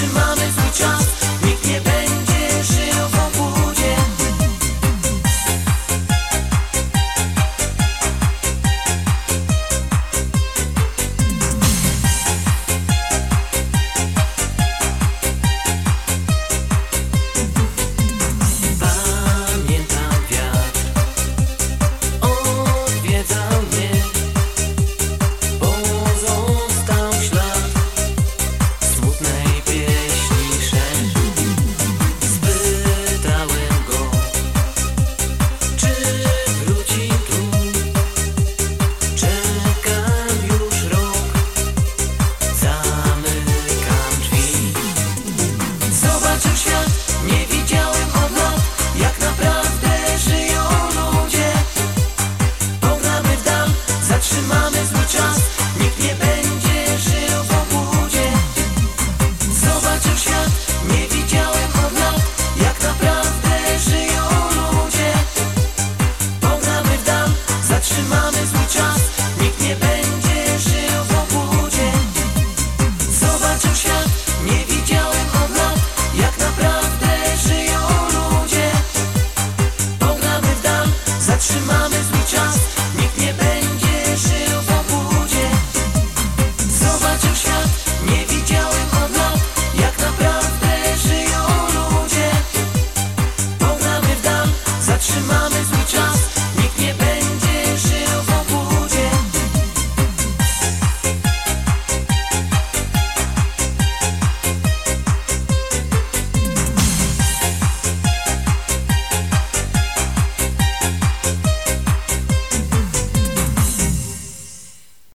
Simone.